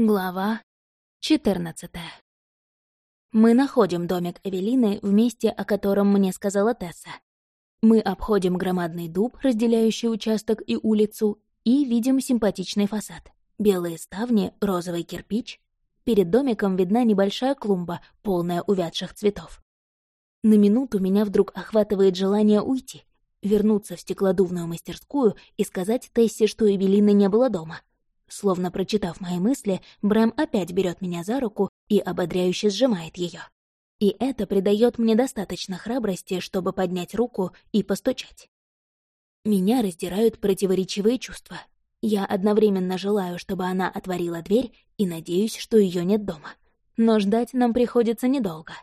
Глава 14 Мы находим домик Эвелины в месте, о котором мне сказала Тесса. Мы обходим громадный дуб, разделяющий участок и улицу, и видим симпатичный фасад. Белые ставни, розовый кирпич. Перед домиком видна небольшая клумба, полная увядших цветов. На минуту меня вдруг охватывает желание уйти, вернуться в стеклодувную мастерскую и сказать Тессе, что Эвелины не было дома — Словно прочитав мои мысли, Брэм опять берет меня за руку и ободряюще сжимает ее. И это придает мне достаточно храбрости, чтобы поднять руку и постучать. Меня раздирают противоречивые чувства. Я одновременно желаю, чтобы она отворила дверь, и надеюсь, что ее нет дома. Но ждать нам приходится недолго.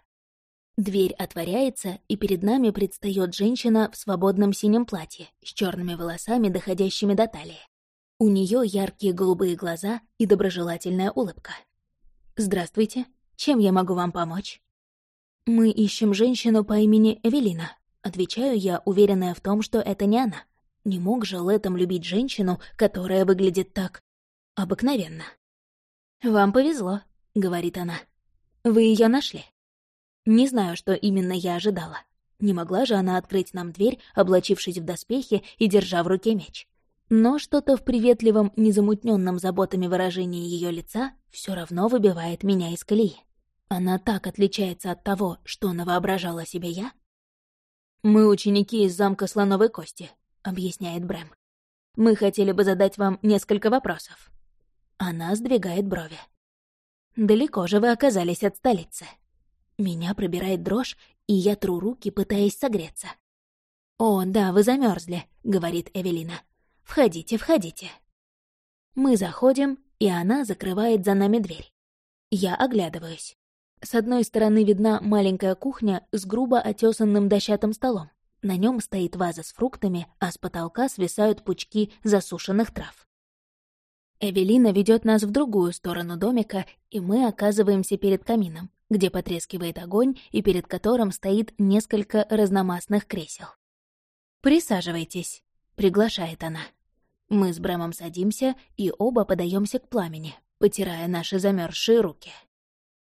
Дверь отворяется, и перед нами предстает женщина в свободном синем платье с черными волосами, доходящими до талии. У нее яркие голубые глаза и доброжелательная улыбка. «Здравствуйте. Чем я могу вам помочь?» «Мы ищем женщину по имени Эвелина», — отвечаю я, уверенная в том, что это не она. Не мог же Лэтом любить женщину, которая выглядит так... обыкновенно. «Вам повезло», — говорит она. «Вы ее нашли?» Не знаю, что именно я ожидала. Не могла же она открыть нам дверь, облачившись в доспехи и держа в руке меч. Но что-то в приветливом, незамутненном заботами выражении ее лица все равно выбивает меня из колеи. Она так отличается от того, что она воображала себе я. «Мы ученики из замка Слоновой Кости», — объясняет Брэм. «Мы хотели бы задать вам несколько вопросов». Она сдвигает брови. «Далеко же вы оказались от столицы». Меня пробирает дрожь, и я тру руки, пытаясь согреться. «О, да, вы замерзли, говорит Эвелина. Входите, входите». Мы заходим, и она закрывает за нами дверь. Я оглядываюсь. С одной стороны видна маленькая кухня с грубо отесанным дощатым столом. На нем стоит ваза с фруктами, а с потолка свисают пучки засушенных трав. Эвелина ведет нас в другую сторону домика, и мы оказываемся перед камином, где потрескивает огонь и перед которым стоит несколько разномастных кресел. «Присаживайтесь», — приглашает она. Мы с Брэмом садимся и оба подаемся к пламени, потирая наши замерзшие руки.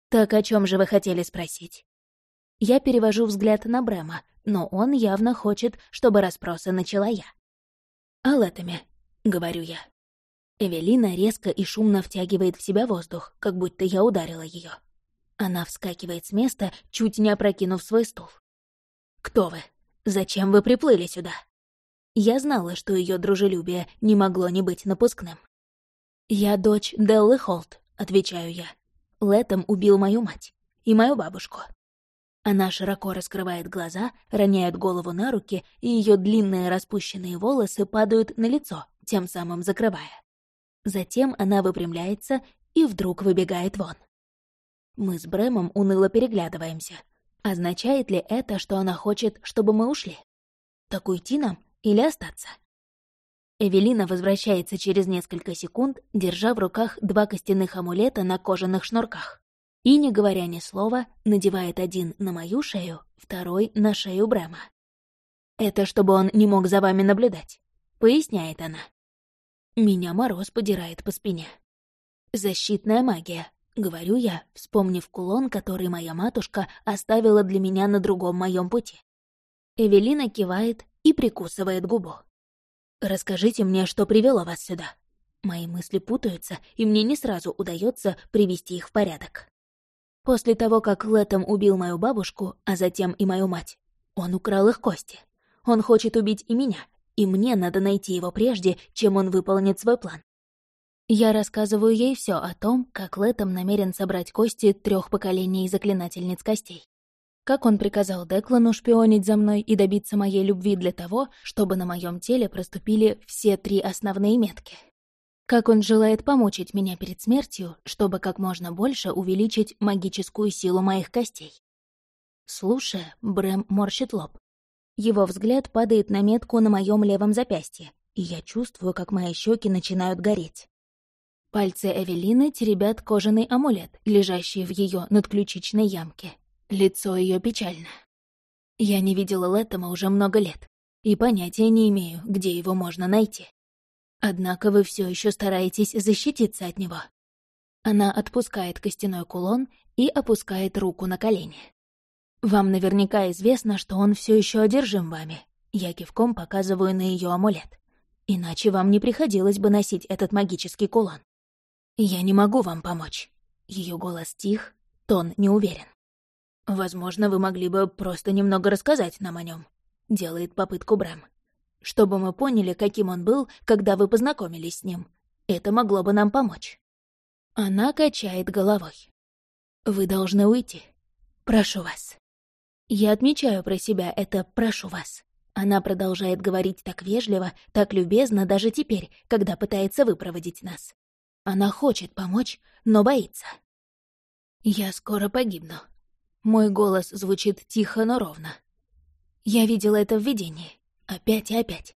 «Так о чем же вы хотели спросить?» Я перевожу взгляд на Брэма, но он явно хочет, чтобы расспросы начала я. «О Лэттаме», — говорю я. Эвелина резко и шумно втягивает в себя воздух, как будто я ударила ее. Она вскакивает с места, чуть не опрокинув свой стул. «Кто вы? Зачем вы приплыли сюда?» Я знала, что ее дружелюбие не могло не быть напускным. «Я дочь Деллы Холт», — отвечаю я. Летом убил мою мать и мою бабушку. Она широко раскрывает глаза, роняет голову на руки, и ее длинные распущенные волосы падают на лицо, тем самым закрывая. Затем она выпрямляется и вдруг выбегает вон. Мы с Брэмом уныло переглядываемся. Означает ли это, что она хочет, чтобы мы ушли? Так уйти нам или остаться. Эвелина возвращается через несколько секунд, держа в руках два костяных амулета на кожаных шнурках. И, не говоря ни слова, надевает один на мою шею, второй — на шею Брэма. «Это чтобы он не мог за вами наблюдать», — поясняет она. Меня мороз подирает по спине. «Защитная магия», — говорю я, вспомнив кулон, который моя матушка оставила для меня на другом моем пути. Эвелина кивает и прикусывает губу. «Расскажите мне, что привело вас сюда». Мои мысли путаются, и мне не сразу удается привести их в порядок. После того, как Летом убил мою бабушку, а затем и мою мать, он украл их кости. Он хочет убить и меня, и мне надо найти его прежде, чем он выполнит свой план. Я рассказываю ей все о том, как Летом намерен собрать кости трех поколений заклинательниц костей как он приказал Деклану шпионить за мной и добиться моей любви для того, чтобы на моем теле проступили все три основные метки. Как он желает помучить меня перед смертью, чтобы как можно больше увеличить магическую силу моих костей. Слушая, Брэм морщит лоб. Его взгляд падает на метку на моем левом запястье, и я чувствую, как мои щеки начинают гореть. Пальцы Эвелины теребят кожаный амулет, лежащий в ее надключичной ямке, Лицо ее печально. Я не видела Лэттема уже много лет и понятия не имею, где его можно найти. Однако вы все еще стараетесь защититься от него. Она отпускает костяной кулон и опускает руку на колени. «Вам наверняка известно, что он все еще одержим вами». Я кивком показываю на ее амулет. Иначе вам не приходилось бы носить этот магический кулон. Я не могу вам помочь. Ее голос тих, тон не уверен. Возможно, вы могли бы просто немного рассказать нам о нем. Делает попытку Брэм. Чтобы мы поняли, каким он был, когда вы познакомились с ним. Это могло бы нам помочь. Она качает головой. Вы должны уйти. Прошу вас. Я отмечаю про себя это «прошу вас». Она продолжает говорить так вежливо, так любезно даже теперь, когда пытается выпроводить нас. Она хочет помочь, но боится. «Я скоро погибну». Мой голос звучит тихо, но ровно. Я видела это в видении. Опять и опять.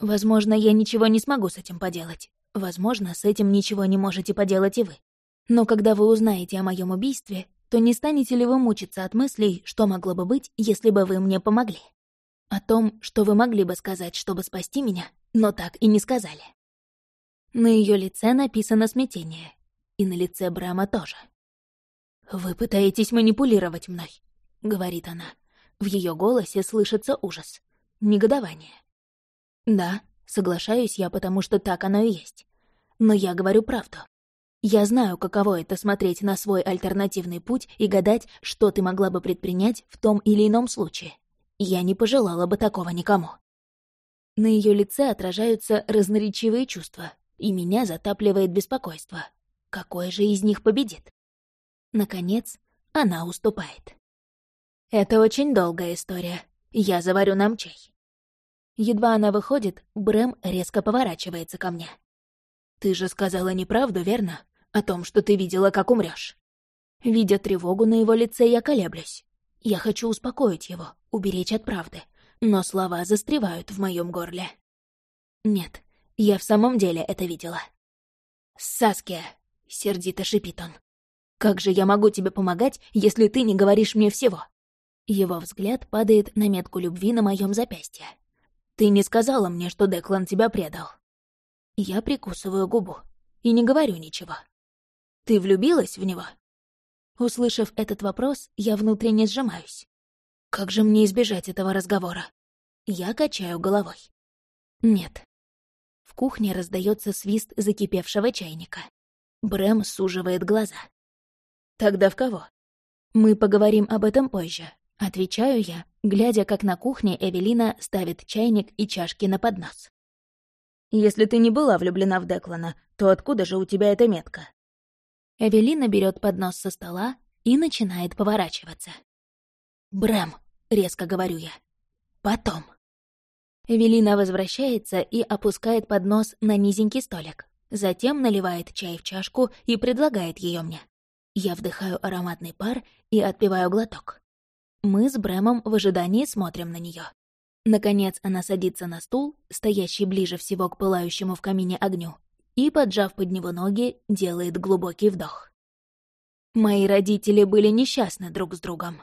Возможно, я ничего не смогу с этим поделать. Возможно, с этим ничего не можете поделать и вы. Но когда вы узнаете о моем убийстве, то не станете ли вы мучиться от мыслей, что могло бы быть, если бы вы мне помогли? О том, что вы могли бы сказать, чтобы спасти меня, но так и не сказали. На ее лице написано смятение. И на лице Брама тоже. «Вы пытаетесь манипулировать мной», — говорит она. В ее голосе слышится ужас, негодование. «Да, соглашаюсь я, потому что так оно и есть. Но я говорю правду. Я знаю, каково это смотреть на свой альтернативный путь и гадать, что ты могла бы предпринять в том или ином случае. Я не пожелала бы такого никому. На ее лице отражаются разноречивые чувства, и меня затапливает беспокойство. Какое же из них победит? Наконец, она уступает. Это очень долгая история. Я заварю нам чай. Едва она выходит, Брэм резко поворачивается ко мне. «Ты же сказала неправду, верно? О том, что ты видела, как умрешь. Видя тревогу на его лице, я колеблюсь. Я хочу успокоить его, уберечь от правды, но слова застревают в моем горле. Нет, я в самом деле это видела. «Саския!» — сердито шипит он. «Как же я могу тебе помогать, если ты не говоришь мне всего?» Его взгляд падает на метку любви на моем запястье. «Ты не сказала мне, что Деклан тебя предал». Я прикусываю губу и не говорю ничего. «Ты влюбилась в него?» Услышав этот вопрос, я внутренне сжимаюсь. Как же мне избежать этого разговора? Я качаю головой. Нет. В кухне раздается свист закипевшего чайника. Брэм суживает глаза. Тогда в кого? Мы поговорим об этом позже. Отвечаю я, глядя, как на кухне Эвелина ставит чайник и чашки на поднос. Если ты не была влюблена в Деклана, то откуда же у тебя эта метка? Эвелина берет поднос со стола и начинает поворачиваться. «Брэм», — резко говорю я. «Потом». Эвелина возвращается и опускает поднос на низенький столик. Затем наливает чай в чашку и предлагает ее мне. Я вдыхаю ароматный пар и отпиваю глоток. Мы с Брэмом в ожидании смотрим на нее. Наконец она садится на стул, стоящий ближе всего к пылающему в камине огню, и, поджав под него ноги, делает глубокий вдох. Мои родители были несчастны друг с другом.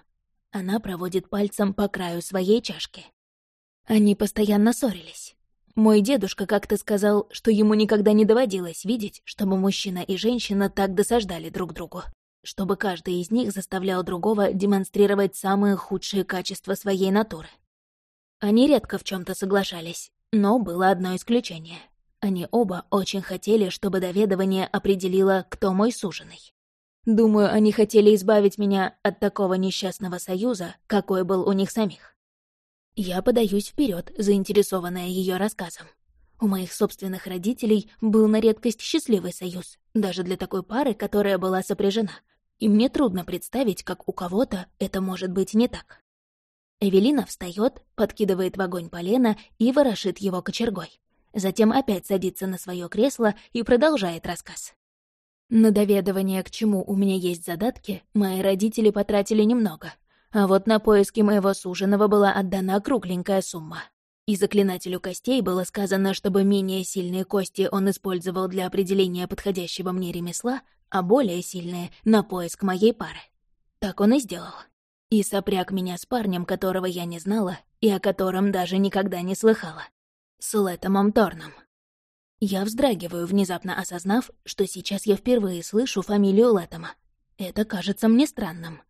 Она проводит пальцем по краю своей чашки. Они постоянно ссорились. Мой дедушка как-то сказал, что ему никогда не доводилось видеть, чтобы мужчина и женщина так досаждали друг другу, чтобы каждый из них заставлял другого демонстрировать самые худшие качества своей натуры. Они редко в чем то соглашались, но было одно исключение. Они оба очень хотели, чтобы доведование определило, кто мой суженый. Думаю, они хотели избавить меня от такого несчастного союза, какой был у них самих. Я подаюсь вперед, заинтересованная ее рассказом. У моих собственных родителей был на редкость счастливый союз, даже для такой пары, которая была сопряжена. И мне трудно представить, как у кого-то это может быть не так. Эвелина встает, подкидывает в огонь полено и ворошит его кочергой. Затем опять садится на свое кресло и продолжает рассказ. На доведывание, к чему у меня есть задатки, мои родители потратили немного. А вот на поиски моего суженого была отдана кругленькая сумма. И заклинателю костей было сказано, чтобы менее сильные кости он использовал для определения подходящего мне ремесла, а более сильные — на поиск моей пары. Так он и сделал. И сопряг меня с парнем, которого я не знала и о котором даже никогда не слыхала с Лэтомом Торном. Я вздрагиваю, внезапно осознав, что сейчас я впервые слышу фамилию Лэттема. Это кажется мне странным.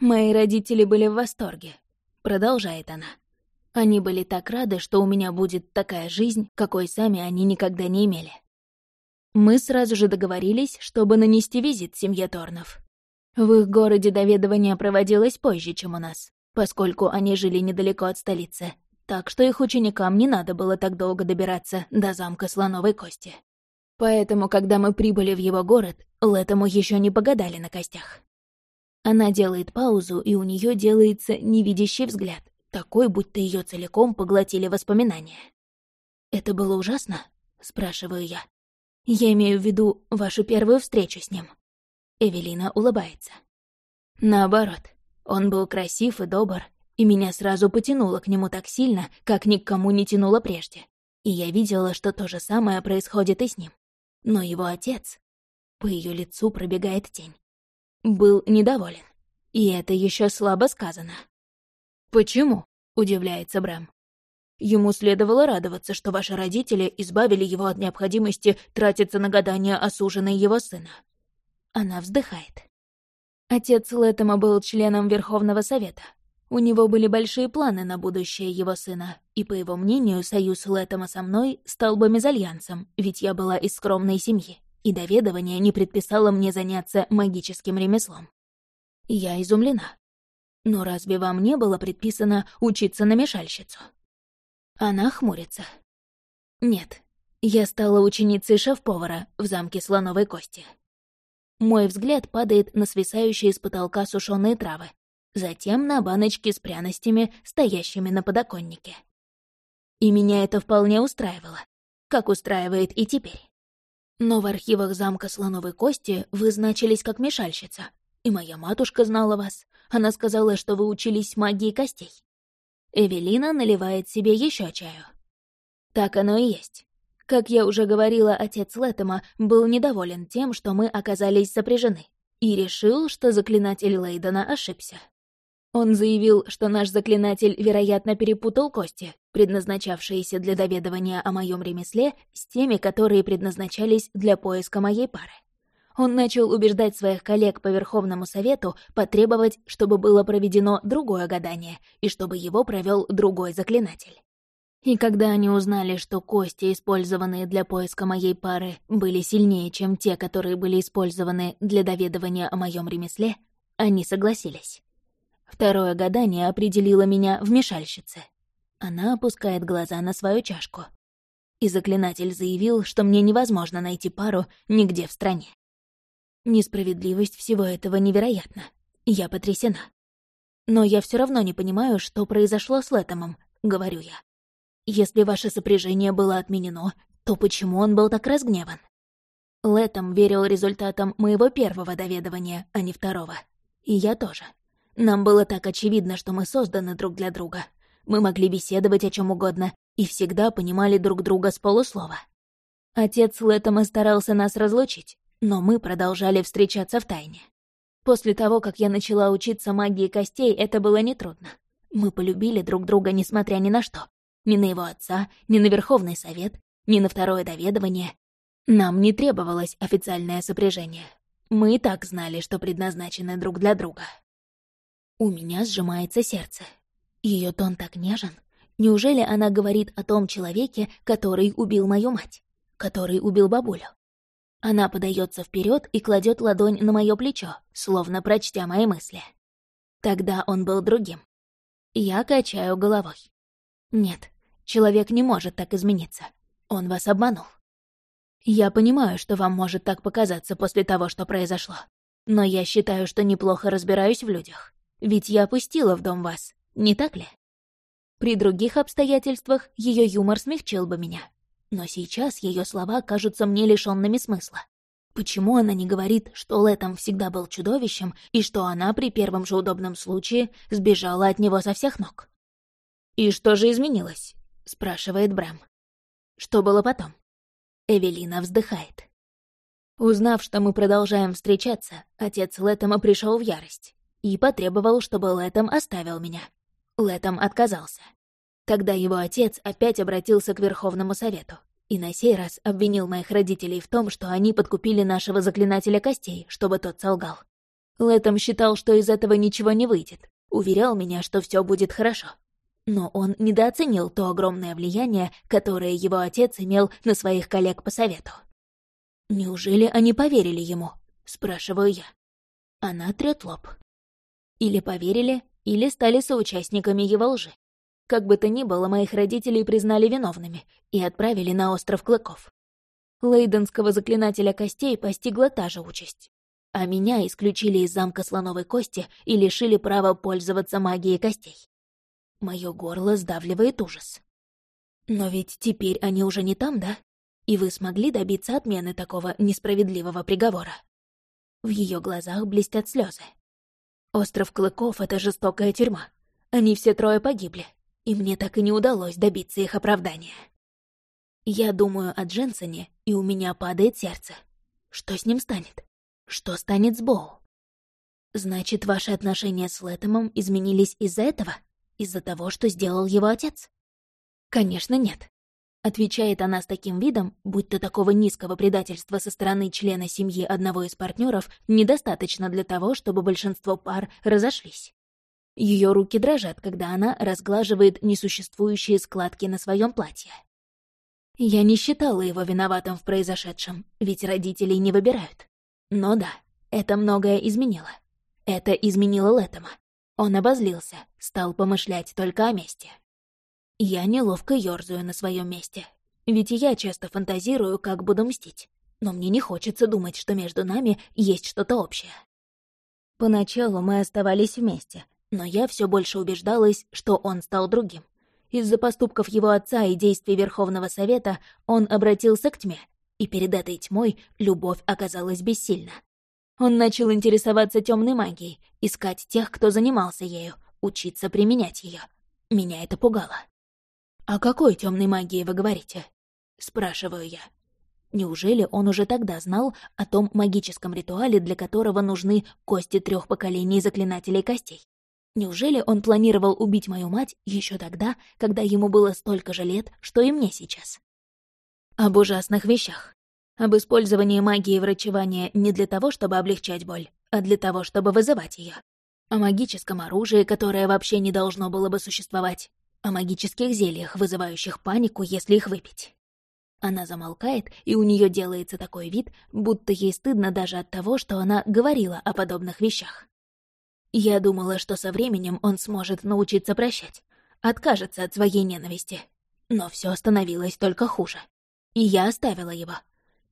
«Мои родители были в восторге», — продолжает она. «Они были так рады, что у меня будет такая жизнь, какой сами они никогда не имели». Мы сразу же договорились, чтобы нанести визит семье Торнов. В их городе доведывание проводилось позже, чем у нас, поскольку они жили недалеко от столицы, так что их ученикам не надо было так долго добираться до замка Слоновой Кости. Поэтому, когда мы прибыли в его город, Лэтому еще не погадали на костях. Она делает паузу, и у нее делается невидящий взгляд, такой, будто ее целиком поглотили воспоминания. «Это было ужасно?» — спрашиваю я. «Я имею в виду вашу первую встречу с ним». Эвелина улыбается. Наоборот, он был красив и добр, и меня сразу потянуло к нему так сильно, как ни к кому не тянуло прежде. И я видела, что то же самое происходит и с ним. Но его отец... По ее лицу пробегает тень. Был недоволен. И это еще слабо сказано. «Почему?» — удивляется Брэм. Ему следовало радоваться, что ваши родители избавили его от необходимости тратиться на гадания осуженной его сына. Она вздыхает. Отец Лэттема был членом Верховного Совета, у него были большие планы на будущее его сына, и, по его мнению, союз Лэттема со мной стал бы мезальянсом, ведь я была из скромной семьи, и доведывание не предписало мне заняться магическим ремеслом. Я изумлена. Но разве вам не было предписано учиться на мешальщицу? Она хмурится. Нет, я стала ученицей шеф-повара в замке Слоновой Кости. Мой взгляд падает на свисающие с потолка сушеные травы, затем на баночки с пряностями, стоящими на подоконнике. И меня это вполне устраивало, как устраивает и теперь. Но в архивах замка Слоновой Кости вы значились как мешальщица, и моя матушка знала вас. Она сказала, что вы учились магии костей. Эвелина наливает себе еще чаю. Так оно и есть. Как я уже говорила, отец Лэттема был недоволен тем, что мы оказались сопряжены, и решил, что заклинатель Лейдена ошибся. Он заявил, что наш заклинатель, вероятно, перепутал кости, предназначавшиеся для доведывания о моем ремесле, с теми, которые предназначались для поиска моей пары. Он начал убеждать своих коллег по Верховному Совету потребовать, чтобы было проведено другое гадание и чтобы его провел другой заклинатель. И когда они узнали, что кости, использованные для поиска моей пары, были сильнее, чем те, которые были использованы для доведывания о моем ремесле, они согласились. Второе гадание определило меня в мешальщице. Она опускает глаза на свою чашку. И заклинатель заявил, что мне невозможно найти пару нигде в стране. Несправедливость всего этого невероятна. Я потрясена. Но я все равно не понимаю, что произошло с Лэтомом, говорю я. Если ваше сопряжение было отменено, то почему он был так разгневан? Лэтом верил результатам моего первого доведывания, а не второго. И я тоже. Нам было так очевидно, что мы созданы друг для друга. Мы могли беседовать о чем угодно и всегда понимали друг друга с полуслова. Отец Лэттема старался нас разлучить, но мы продолжали встречаться в тайне. После того, как я начала учиться магии костей, это было нетрудно. Мы полюбили друг друга, несмотря ни на что. Ни на его отца, ни на Верховный Совет, ни на второе доведывание. Нам не требовалось официальное сопряжение. Мы и так знали, что предназначены друг для друга. У меня сжимается сердце. Ее тон так нежен. Неужели она говорит о том человеке, который убил мою мать? Который убил бабулю? Она подается вперед и кладет ладонь на мое плечо, словно прочтя мои мысли. Тогда он был другим. Я качаю головой. Нет, человек не может так измениться. Он вас обманул. Я понимаю, что вам может так показаться после того, что произошло. Но я считаю, что неплохо разбираюсь в людях. Ведь я опустила в дом вас, не так ли? При других обстоятельствах ее юмор смягчил бы меня. Но сейчас ее слова кажутся мне лишенными смысла. Почему она не говорит, что Лэтом всегда был чудовищем и что она при первом же удобном случае сбежала от него со всех ног? «И что же изменилось?» — спрашивает Брэм. «Что было потом?» Эвелина вздыхает. Узнав, что мы продолжаем встречаться, отец Лэттема пришел в ярость и потребовал, чтобы Лэтом оставил меня. Лэтом отказался. Тогда его отец опять обратился к Верховному Совету, И на сей раз обвинил моих родителей в том, что они подкупили нашего заклинателя костей, чтобы тот солгал. Лэтом считал, что из этого ничего не выйдет. Уверял меня, что все будет хорошо. Но он недооценил то огромное влияние, которое его отец имел на своих коллег по совету. «Неужели они поверили ему?» — спрашиваю я. Она трёт лоб. Или поверили, или стали соучастниками его лжи. Как бы то ни было, моих родителей признали виновными и отправили на остров Клыков. Лейденского заклинателя костей постигла та же участь. А меня исключили из замка слоновой кости и лишили права пользоваться магией костей. Моё горло сдавливает ужас. Но ведь теперь они уже не там, да? И вы смогли добиться отмены такого несправедливого приговора? В ее глазах блестят слезы. Остров Клыков — это жестокая тюрьма. Они все трое погибли, и мне так и не удалось добиться их оправдания. Я думаю о Дженсоне, и у меня падает сердце. Что с ним станет? Что станет с Боу? Значит, ваши отношения с Лэтомом изменились из-за этого? Из-за того, что сделал его отец? Конечно, нет. Отвечает она с таким видом, будто такого низкого предательства со стороны члена семьи одного из партнеров недостаточно для того, чтобы большинство пар разошлись. Ее руки дрожат, когда она разглаживает несуществующие складки на своем платье. Я не считала его виноватым в произошедшем, ведь родителей не выбирают. Но да, это многое изменило. Это изменило Лэттема. Он обозлился, стал помышлять только о мести. Я неловко ёрзаю на своем месте. Ведь я часто фантазирую, как буду мстить. Но мне не хочется думать, что между нами есть что-то общее. Поначалу мы оставались вместе, но я все больше убеждалась, что он стал другим. Из-за поступков его отца и действий Верховного Совета он обратился к тьме, и перед этой тьмой любовь оказалась бессильна. Он начал интересоваться темной магией, искать тех, кто занимался ею, учиться применять ее. Меня это пугало. «О какой темной магии вы говорите?» — спрашиваю я. Неужели он уже тогда знал о том магическом ритуале, для которого нужны кости трех поколений заклинателей костей? Неужели он планировал убить мою мать еще тогда, когда ему было столько же лет, что и мне сейчас? Об ужасных вещах. Об использовании магии врачевания не для того, чтобы облегчать боль, а для того, чтобы вызывать ее. О магическом оружии, которое вообще не должно было бы существовать о магических зельях, вызывающих панику, если их выпить. Она замолкает, и у нее делается такой вид, будто ей стыдно даже от того, что она говорила о подобных вещах. Я думала, что со временем он сможет научиться прощать, откажется от своей ненависти. Но все становилось только хуже. И я оставила его.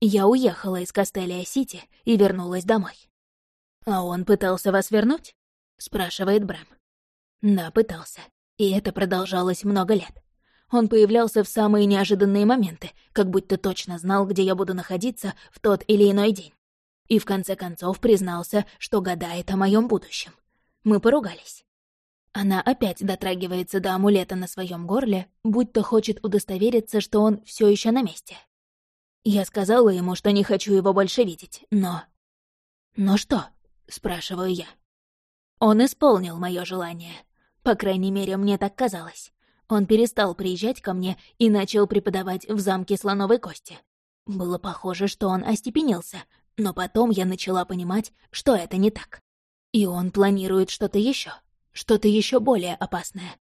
Я уехала из Кастелия-Сити и вернулась домой. «А он пытался вас вернуть?» — спрашивает Брэм. «Да, пытался. И это продолжалось много лет. Он появлялся в самые неожиданные моменты, как будто точно знал, где я буду находиться в тот или иной день. И в конце концов признался, что гадает о моем будущем. Мы поругались. Она опять дотрагивается до амулета на своем горле, будто хочет удостовериться, что он все еще на месте. Я сказала ему, что не хочу его больше видеть, но... «Но что?» — спрашиваю я. Он исполнил мое желание. По крайней мере, мне так казалось. Он перестал приезжать ко мне и начал преподавать в замке слоновой кости. Было похоже, что он остепенился, но потом я начала понимать, что это не так. И он планирует что-то еще, что-то еще более опасное.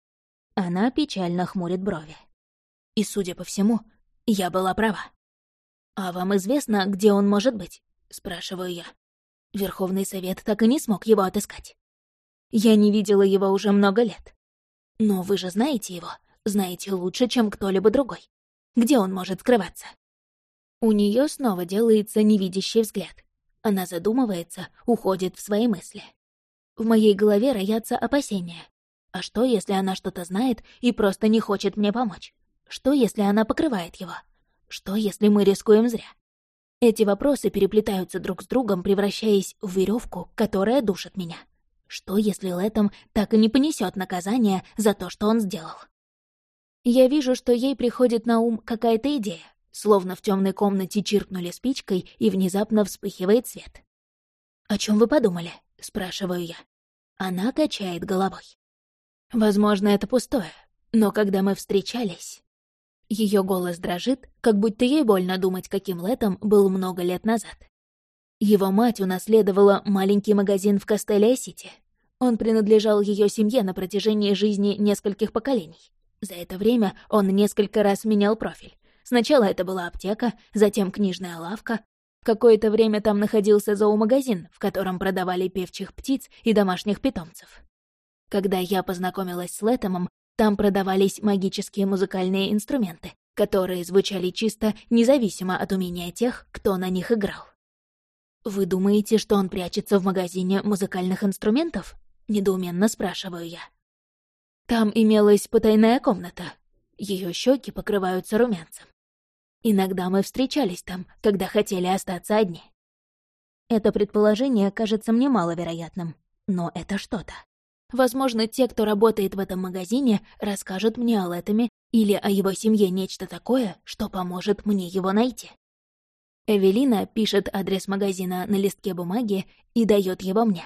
Она печально хмурит брови. И, судя по всему, я была права. «А вам известно, где он может быть?» — спрашиваю я. Верховный совет так и не смог его отыскать. Я не видела его уже много лет. Но вы же знаете его, знаете лучше, чем кто-либо другой. Где он может скрываться? У нее снова делается невидящий взгляд. Она задумывается, уходит в свои мысли. В моей голове роятся опасения. А что, если она что-то знает и просто не хочет мне помочь? Что, если она покрывает его? Что, если мы рискуем зря? Эти вопросы переплетаются друг с другом, превращаясь в веревку, которая душит меня. Что, если Лэтом так и не понесет наказание за то, что он сделал? Я вижу, что ей приходит на ум какая-то идея, словно в темной комнате чиркнули спичкой и внезапно вспыхивает свет. «О чем вы подумали?» — спрашиваю я. Она качает головой. «Возможно, это пустое, но когда мы встречались...» Ее голос дрожит, как будто ей больно думать, каким Летом был много лет назад. Его мать унаследовала маленький магазин в Кастелия-Сити. Он принадлежал ее семье на протяжении жизни нескольких поколений. За это время он несколько раз менял профиль. Сначала это была аптека, затем книжная лавка. Какое-то время там находился зоомагазин, в котором продавали певчих птиц и домашних питомцев. Когда я познакомилась с Лэтомом, там продавались магические музыкальные инструменты, которые звучали чисто независимо от умения тех, кто на них играл. «Вы думаете, что он прячется в магазине музыкальных инструментов?» — недоуменно спрашиваю я. Там имелась потайная комната. Ее щеки покрываются румянцем. Иногда мы встречались там, когда хотели остаться одни. Это предположение кажется мне маловероятным, но это что-то. Возможно, те, кто работает в этом магазине, расскажут мне о Лэттеме или о его семье нечто такое, что поможет мне его найти. Эвелина пишет адрес магазина на листке бумаги и дает его мне.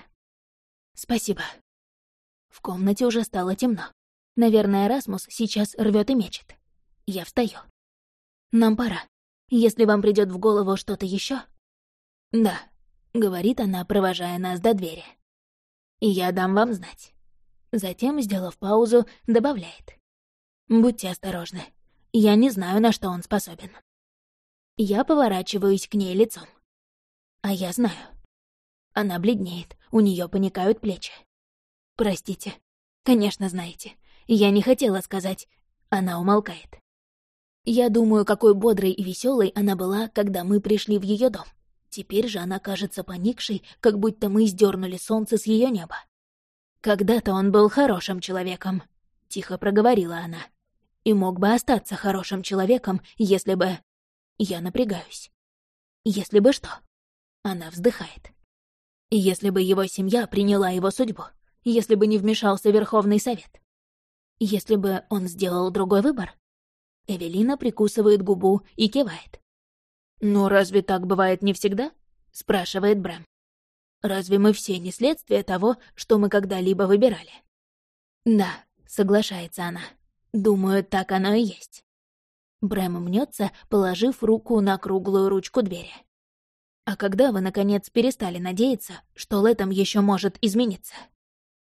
«Спасибо». В комнате уже стало темно. Наверное, Расмус сейчас рвет и мечет. Я встаю. «Нам пора. Если вам придет в голову что-то еще. «Да», — говорит она, провожая нас до двери и я дам вам знать». Затем, сделав паузу, добавляет. «Будьте осторожны. Я не знаю, на что он способен». Я поворачиваюсь к ней лицом. А я знаю. Она бледнеет, у нее паникают плечи. «Простите. Конечно, знаете. Я не хотела сказать...» Она умолкает. Я думаю, какой бодрой и веселой она была, когда мы пришли в ее дом. Теперь же она кажется поникшей, как будто мы сдернули солнце с ее неба. «Когда-то он был хорошим человеком», — тихо проговорила она. «И мог бы остаться хорошим человеком, если бы...» Я напрягаюсь. «Если бы что?» Она вздыхает. «Если бы его семья приняла его судьбу, если бы не вмешался Верховный Совет, если бы он сделал другой выбор?» Эвелина прикусывает губу и кивает. «Ну, разве так бывает не всегда?» — спрашивает Брэм. «Разве мы все не следствие того, что мы когда-либо выбирали?» «Да», — соглашается она. «Думаю, так оно и есть». Брэм мнется, положив руку на круглую ручку двери. «А когда вы, наконец, перестали надеяться, что Лэтом еще может измениться?»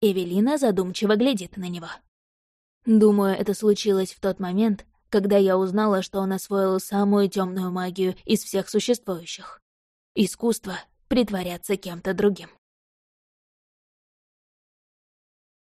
Эвелина задумчиво глядит на него. «Думаю, это случилось в тот момент, когда я узнала, что он освоил самую темную магию из всех существующих. Искусство притворяться кем-то другим.